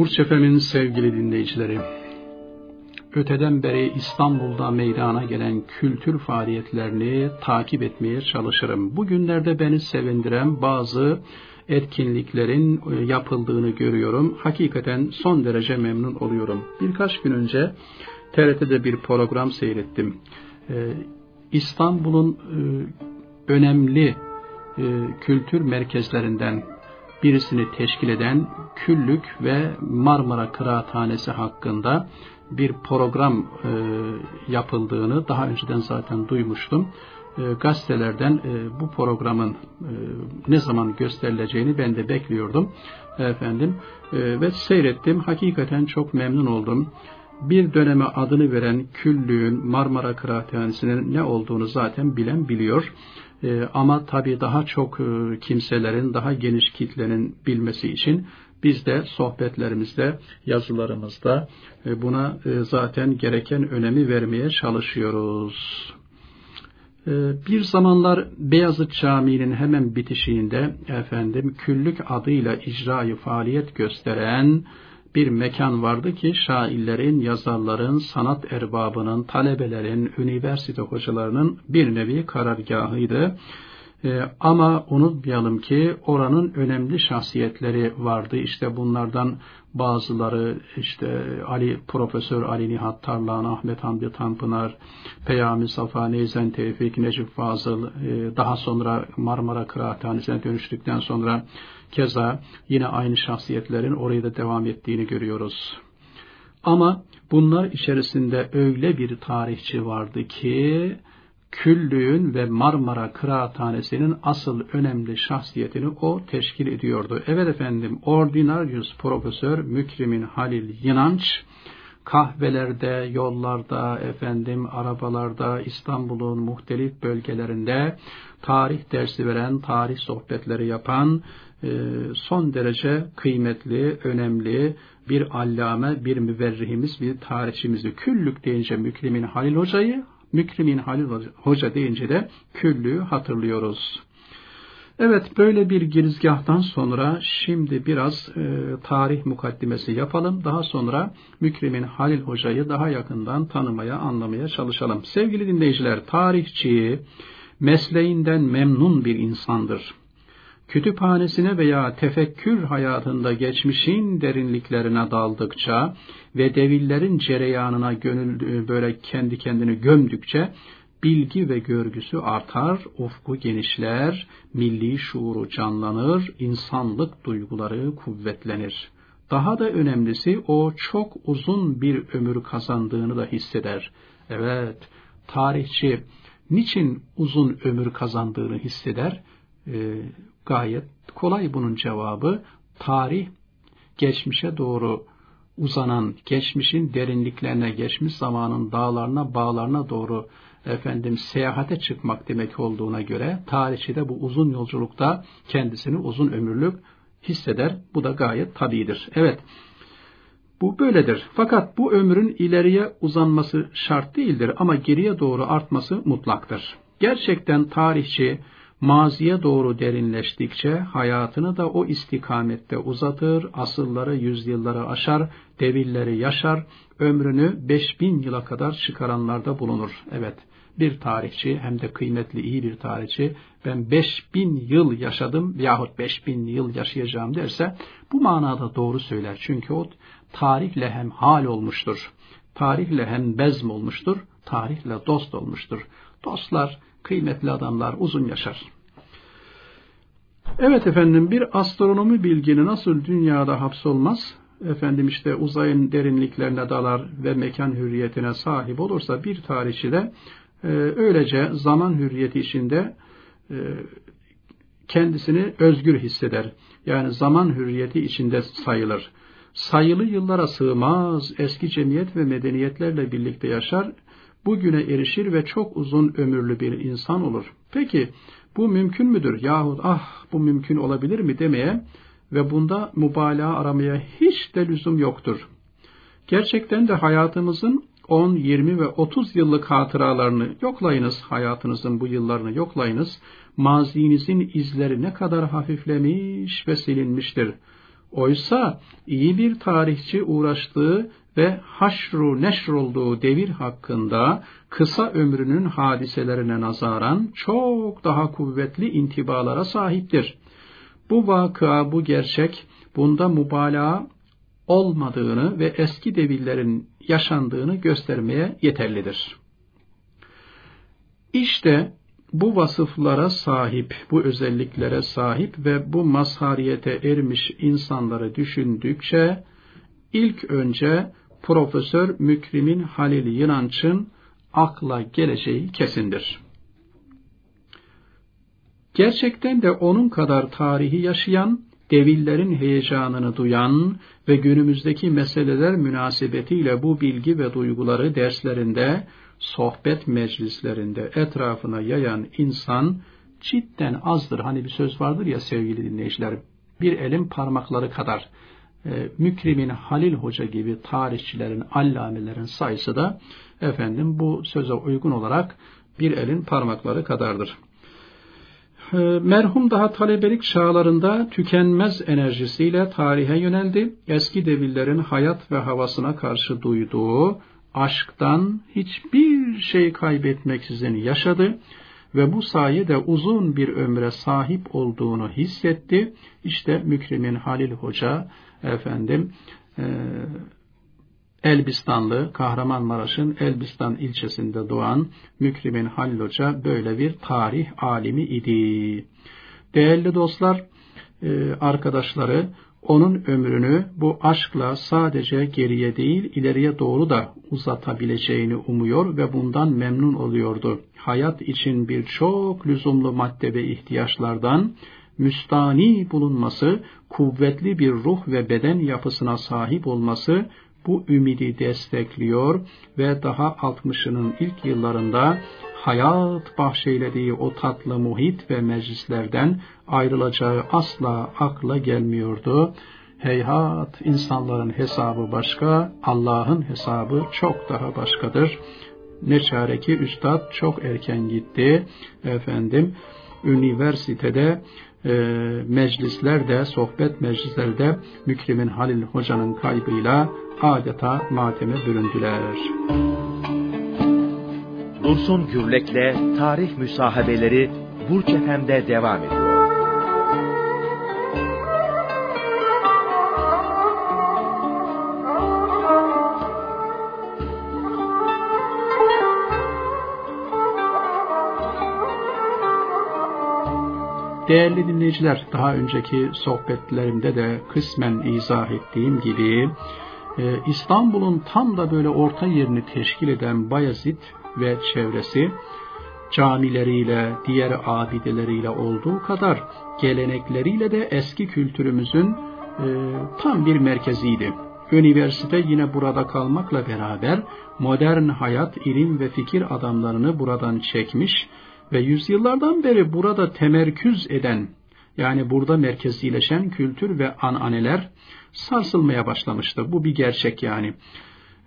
Burç Efem'in sevgili dinleyicileri, öteden beri İstanbul'da meydana gelen kültür faaliyetlerini takip etmeye çalışırım. Bugünlerde beni sevindiren bazı etkinliklerin e, yapıldığını görüyorum. Hakikaten son derece memnun oluyorum. Birkaç gün önce TRT'de bir program seyrettim. Ee, İstanbul'un e, önemli e, kültür merkezlerinden birisini teşkil eden Küllük ve Marmara Kıraathanesi hakkında bir program e, yapıldığını daha önceden zaten duymuştum. E, gazetelerden e, bu programın e, ne zaman gösterileceğini ben de bekliyordum efendim e, ve seyrettim. Hakikaten çok memnun oldum. Bir döneme adını veren Küllüğün Marmara Kıraathanesi'nin ne olduğunu zaten bilen biliyor. E, ama tabii daha çok e, kimselerin, daha geniş kitlenin bilmesi için biz de sohbetlerimizde, yazılarımızda e, buna e, zaten gereken önemi vermeye çalışıyoruz. E, bir zamanlar Beyazıt Camii'nin hemen bitişiğinde efendim küllük adıyla icrayı faaliyet gösteren bir mekan vardı ki şairlerin, yazarların, sanat erbabının, talebelerin, üniversite hocalarının bir nevi karargahıydı. Ee, ama unutmayalım ki oranın önemli şahsiyetleri vardı. İşte bunlardan bazıları işte Ali Profesör Ali Nihat Tarlan, Ahmet Hamdi Tanpınar, Peyami Safa, Neyzen Tevfik, Necip Fazıl, e, daha sonra Marmara Kıraathanesi'ne dönüştükten sonra keza yine aynı şahsiyetlerin oraya da devam ettiğini görüyoruz. Ama bunlar içerisinde öyle bir tarihçi vardı ki Küllüğün ve Marmara Kıraathanesi'nin asıl önemli şahsiyetini o teşkil ediyordu. Evet efendim, Ordinarius Profesör Mükrimin Halil Yinanç, kahvelerde, yollarda, efendim arabalarda, İstanbul'un muhtelif bölgelerinde tarih dersi veren, tarih sohbetleri yapan son derece kıymetli, önemli bir allame, bir müverrihimiz, bir tarihçimizdi. Küllük deyince Mükrimin Halil Hoca'yı, Mükrimin Halil Hoca deyince de küllüğü hatırlıyoruz. Evet böyle bir girizgahtan sonra şimdi biraz e, tarih mukaddimesi yapalım. Daha sonra Mükrimin Halil Hoca'yı daha yakından tanımaya, anlamaya çalışalım. Sevgili dinleyiciler, tarihçi mesleğinden memnun bir insandır kütüphanesine veya tefekkür hayatında geçmişin derinliklerine daldıkça ve devillerin cereyanına gönül böyle kendi kendini gömdükçe bilgi ve görgüsü artar, ufku genişler, milli şuuru canlanır, insanlık duyguları kuvvetlenir. Daha da önemlisi o çok uzun bir ömür kazandığını da hisseder. Evet, tarihçi niçin uzun ömür kazandığını hisseder? Ee, Gayet kolay bunun cevabı. Tarih geçmişe doğru uzanan, geçmişin derinliklerine, geçmiş zamanın dağlarına, bağlarına doğru efendim seyahate çıkmak demek olduğuna göre tarihçi de bu uzun yolculukta kendisini uzun ömürlük hisseder. Bu da gayet tabidir. Evet. Bu böyledir. Fakat bu ömrün ileriye uzanması şart değildir ama geriye doğru artması mutlaktır. Gerçekten tarihçi maziye doğru derinleştikçe hayatını da o istikamette uzatır, asılları yüzyılları aşar, devirleri yaşar, ömrünü 5000 yıla kadar çıkaranlarda bulunur. Evet, bir tarihçi hem de kıymetli iyi bir tarihçi ben 5000 yıl yaşadım yahut 5000 yıl yaşayacağım derse bu manada doğru söyler. Çünkü o tarihle hem hal olmuştur. Tarihle hem bezm olmuştur. Tarihle dost olmuştur. Dostlar kıymetli adamlar uzun yaşar. Evet efendim bir astronomi bilgini nasıl dünyada hapsolmaz, efendim işte uzayın derinliklerine dalar ve mekan hürriyetine sahip olursa bir tarihçi de e, öylece zaman hürriyeti içinde e, kendisini özgür hisseder. Yani zaman hürriyeti içinde sayılır. Sayılı yıllara sığmaz, eski cemiyet ve medeniyetlerle birlikte yaşar, bugüne erişir ve çok uzun ömürlü bir insan olur. Peki bu mümkün müdür yahut ah bu mümkün olabilir mi demeye ve bunda mübalağa aramaya hiç de lüzum yoktur. Gerçekten de hayatımızın 10, 20 ve 30 yıllık hatıralarını yoklayınız, hayatınızın bu yıllarını yoklayınız. Mazinizin izleri ne kadar hafiflemiş ve silinmiştir. Oysa iyi bir tarihçi uğraştığı ve haşru neşr olduğu devir hakkında kısa ömrünün hadiselerine nazaran çok daha kuvvetli intibalara sahiptir. Bu vakıa, bu gerçek, bunda mübalağa olmadığını ve eski devirlerin yaşandığını göstermeye yeterlidir. İşte bu vasıflara sahip, bu özelliklere sahip ve bu mazhariyete ermiş insanları düşündükçe ilk önce Profesör Mükrim'in Halil Yınanç'ın akla geleceği kesindir. Gerçekten de onun kadar tarihi yaşayan, devillerin heyecanını duyan ve günümüzdeki meseleler münasebetiyle bu bilgi ve duyguları derslerinde, sohbet meclislerinde etrafına yayan insan cidden azdır. Hani bir söz vardır ya sevgili dinleyiciler, bir elin parmakları kadar Mükrim'in Halil Hoca gibi tarihçilerin, allamelerin sayısı da efendim bu söze uygun olarak bir elin parmakları kadardır. E, merhum daha talebelik çağlarında tükenmez enerjisiyle tarihe yöneldi. Eski devillerin hayat ve havasına karşı duyduğu aşktan hiçbir şey kaybetmeksizin yaşadı ve bu sayede uzun bir ömre sahip olduğunu hissetti. İşte Mükrimin Halil Hoca efendim e, Elbistanlı, Kahramanmaraş'ın Elbistan ilçesinde doğan Mükrimin Halil Hoca böyle bir tarih alimi idi. Değerli dostlar, e, arkadaşları, onun ömrünü bu aşkla sadece geriye değil ileriye doğru da uzatabileceğini umuyor ve bundan memnun oluyordu. Hayat için birçok lüzumlu madde ve ihtiyaçlardan müstani bulunması, kuvvetli bir ruh ve beden yapısına sahip olması bu ümidi destekliyor ve daha 60'ının ilk yıllarında hayat bahşeylediği o tatlı muhit ve meclislerden ayrılacağı asla akla gelmiyordu. Heyhat insanların hesabı başka, Allah'ın hesabı çok daha başkadır. Ne çare ki üstad çok erken gitti. Efendim, üniversitede e, meclislerde, sohbet meclislerde Mükrimin Halil Hoca'nın kaybıyla adeta mateme büründüler. Dursun Gürlek'le Tarih Müsahabeleri Burç Efem'de devam ediyor. Değerli dinleyiciler, daha önceki sohbetlerimde de kısmen izah ettiğim gibi e, İstanbul'un tam da böyle orta yerini teşkil eden Bayezid ve çevresi camileriyle, diğer abideleriyle olduğu kadar gelenekleriyle de eski kültürümüzün e, tam bir merkeziydi. Üniversite yine burada kalmakla beraber modern hayat, ilim ve fikir adamlarını buradan çekmiş ve yüzyıllardan beri burada temerküz eden yani burada merkezileşen kültür ve ananeler sarsılmaya başlamıştı. Bu bir gerçek yani.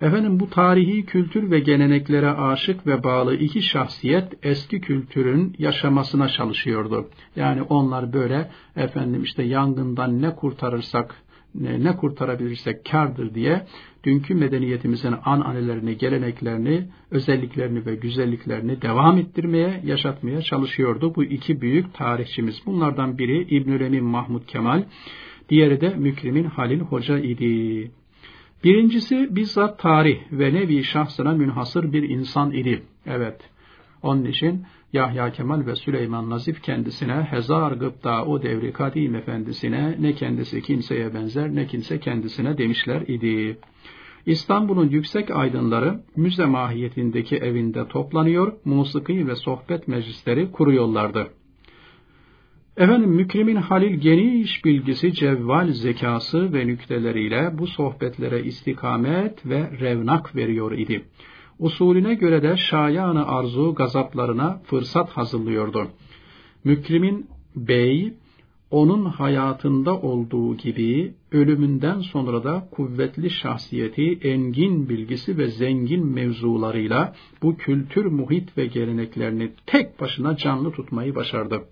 Efendim bu tarihi kültür ve geleneklere aşık ve bağlı iki şahsiyet eski kültürün yaşamasına çalışıyordu. Yani onlar böyle efendim işte yangından ne kurtarırsak ne kurtarabilirsek kardır diye dünkü medeniyetimizin an anelerini, geleneklerini, özelliklerini ve güzelliklerini devam ettirmeye, yaşatmaya çalışıyordu. Bu iki büyük tarihçimiz. Bunlardan biri İbnül Emin Mahmud Kemal, diğeri de Mükrimin Halil Hoca idi. Birincisi bizzat tarih ve nevi şahsına münhasır bir insan idi. Evet, onun için Yahya Kemal ve Süleyman Nazif kendisine hezar gıpta o devri kadim efendisine ne kendisi kimseye benzer ne kimse kendisine demişler idi. İstanbul'un yüksek aydınları müze mahiyetindeki evinde toplanıyor, musiki ve sohbet meclisleri kuruyorlardı. Efendim Mükrimin Halil geniş bilgisi, cevval zekası ve nükteleriyle bu sohbetlere istikamet ve revnak veriyor idi. Usulüne göre de şayanı arzu gazaplarına fırsat hazırlıyordu. Mükrimin bey, onun hayatında olduğu gibi ölümünden sonra da kuvvetli şahsiyeti, engin bilgisi ve zengin mevzularıyla bu kültür, muhit ve geleneklerini tek başına canlı tutmayı başardı.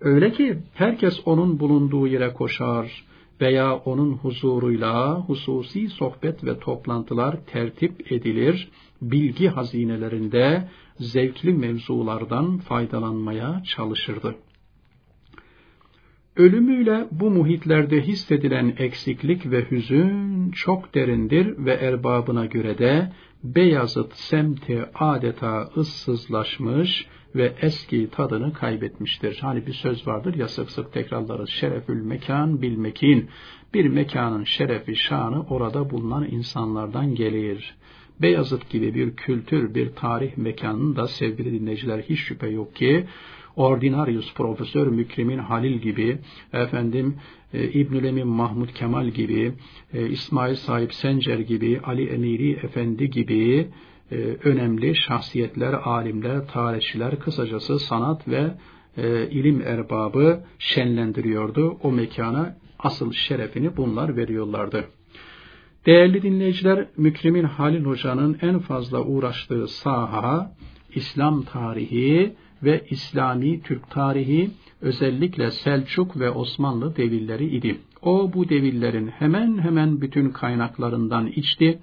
Öyle ki herkes onun bulunduğu yere koşar, veya onun huzuruyla hususi sohbet ve toplantılar tertip edilir, bilgi hazinelerinde zevkli mevzulardan faydalanmaya çalışırdı. Ölümüyle bu muhitlerde hissedilen eksiklik ve hüzün çok derindir ve erbabına göre de Beyazıt semti adeta ıssızlaşmış ve eski tadını kaybetmiştir. Hani bir söz vardır ya sık sık tekrarlarız. Şerefül mekan bil mekin. Bir mekanın şerefi, şanı orada bulunan insanlardan gelir. Beyazıt gibi bir kültür, bir tarih mekanının da sevgili dinleyiciler hiç şüphe yok ki Ordinarius Profesör Mükrimin Halil gibi, efendim e, İbnül Emin Mahmud Kemal gibi, e, İsmail Sahip Sencer gibi, Ali Emiri Efendi gibi e, önemli şahsiyetler, alimler, tarihçiler, kısacası sanat ve e, ilim erbabı şenlendiriyordu. O mekana asıl şerefini bunlar veriyorlardı. Değerli dinleyiciler, Mükrimin Halil Hoca'nın en fazla uğraştığı saha, İslam tarihi ve İslami Türk tarihi özellikle Selçuk ve Osmanlı devirleri idi. O bu devirlerin hemen hemen bütün kaynaklarından içti.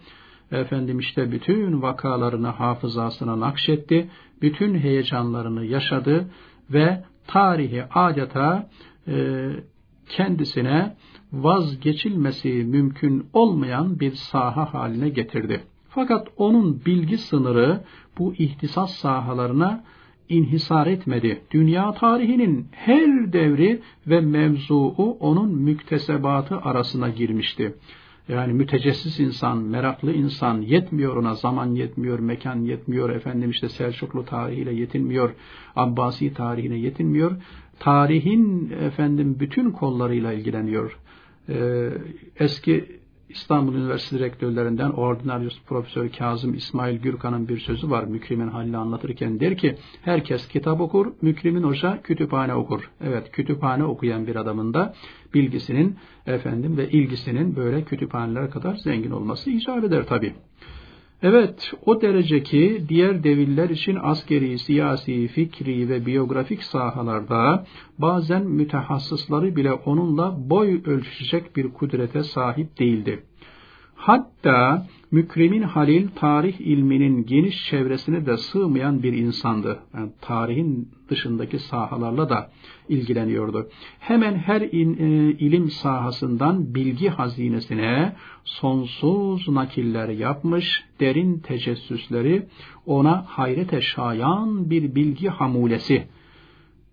Efendim işte bütün vakalarını hafızasına nakşetti. Bütün heyecanlarını yaşadı ve tarihi adeta e, kendisine vazgeçilmesi mümkün olmayan bir saha haline getirdi. Fakat onun bilgi sınırı bu ihtisas sahalarına inhisar etmedi. Dünya tarihinin her devri ve mevzuu onun müktesebatı arasına girmişti. Yani mütecessis insan, meraklı insan, yetmiyor ona zaman yetmiyor, mekan yetmiyor, efendim işte Selçuklu tarihiyle yetinmiyor, Abbasi tarihine yetinmiyor. Tarihin efendim bütün kollarıyla ilgileniyor. Ee, eski İstanbul Üniversitesi rektörlerinden Ordinarius Profesör Kazım İsmail Gürkan'ın bir sözü var Mükrimin halini anlatırken der ki herkes kitap okur, Mükrimin Hoca kütüphane okur. Evet kütüphane okuyan bir adamın da bilgisinin efendim ve ilgisinin böyle kütüphanelere kadar zengin olması icap eder tabi. Evet, o derece ki diğer deviller için askeri, siyasi, fikri ve biyografik sahalarda bazen mütehassısları bile onunla boy ölçüşecek bir kudrete sahip değildi. Hatta Mükremin Halil tarih ilminin geniş çevresine de sığmayan bir insandı. Yani tarihin dışındaki sahalarla da ilgileniyordu. Hemen her in, e, ilim sahasından bilgi hazinesine sonsuz nakiller yapmış, derin tecessüsleri ona hayrete şayan bir bilgi hamulesi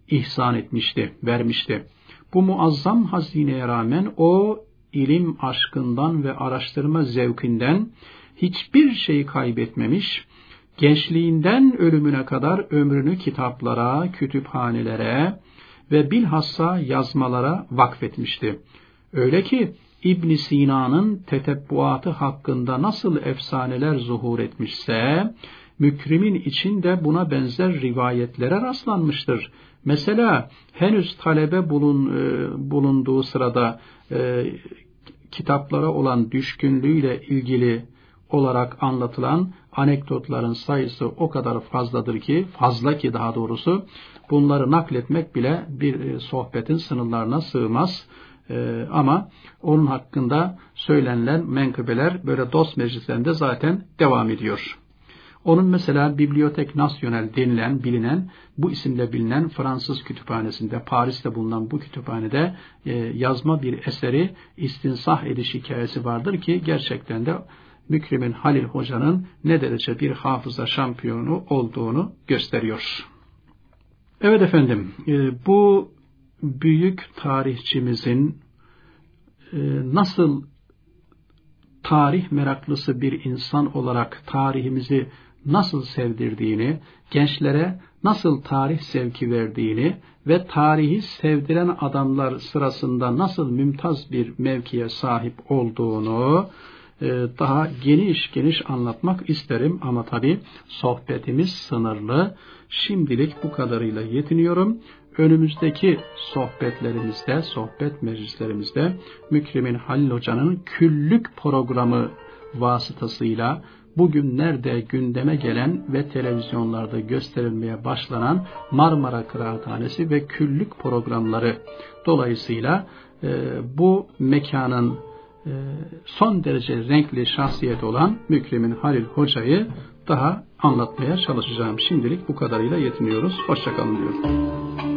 ihsan etmişti, vermişti. Bu muazzam hazineye rağmen o ilim aşkından ve araştırma zevkinden hiçbir şey kaybetmemiş, gençliğinden ölümüne kadar ömrünü kitaplara, kütüphanelere ve bilhassa yazmalara vakfetmişti. Öyle ki İbn Sina'nın tetebbuatı hakkında nasıl efsaneler zuhur etmişse, Mükrim'in içinde buna benzer rivayetlere rastlanmıştır. Mesela henüz talebe bulun, e, bulunduğu sırada e, kitaplara olan düşkünlüğüyle ilgili olarak anlatılan anekdotların sayısı o kadar fazladır ki, fazla ki daha doğrusu, bunları nakletmek bile bir e, sohbetin sınırlarına sığmaz. Ee, ama onun hakkında söylenilen menkıbeler böyle dost meclislerinde zaten devam ediyor. Onun mesela Bibliotek Nasyonel denilen, bilinen, bu isimle bilinen Fransız kütüphanesinde, Paris'te bulunan bu kütüphanede e, yazma bir eseri istinsah ediş hikayesi vardır ki gerçekten de Mükrimin Halil Hoca'nın ne derece bir hafıza şampiyonu olduğunu gösteriyor. Evet efendim, e, bu büyük tarihçimizin e, nasıl tarih meraklısı bir insan olarak tarihimizi nasıl sevdirdiğini, gençlere nasıl tarih sevki verdiğini ve tarihi sevdiren adamlar sırasında nasıl mümtaz bir mevkiye sahip olduğunu e, daha geniş geniş anlatmak isterim ama tabi sohbetimiz sınırlı. Şimdilik bu kadarıyla yetiniyorum. Önümüzdeki sohbetlerimizde, sohbet meclislerimizde Mükrimin Halil Hoca'nın küllük programı vasıtasıyla bugünlerde gündeme gelen ve televizyonlarda gösterilmeye başlanan Marmara Kıraathanesi ve küllük programları dolayısıyla bu mekanın e, son derece renkli şahsiyet olan Mükremin Halil Hoca'yı daha anlatmaya çalışacağım. Şimdilik bu kadarıyla yetiniyoruz. Hoşçakalın diyorum.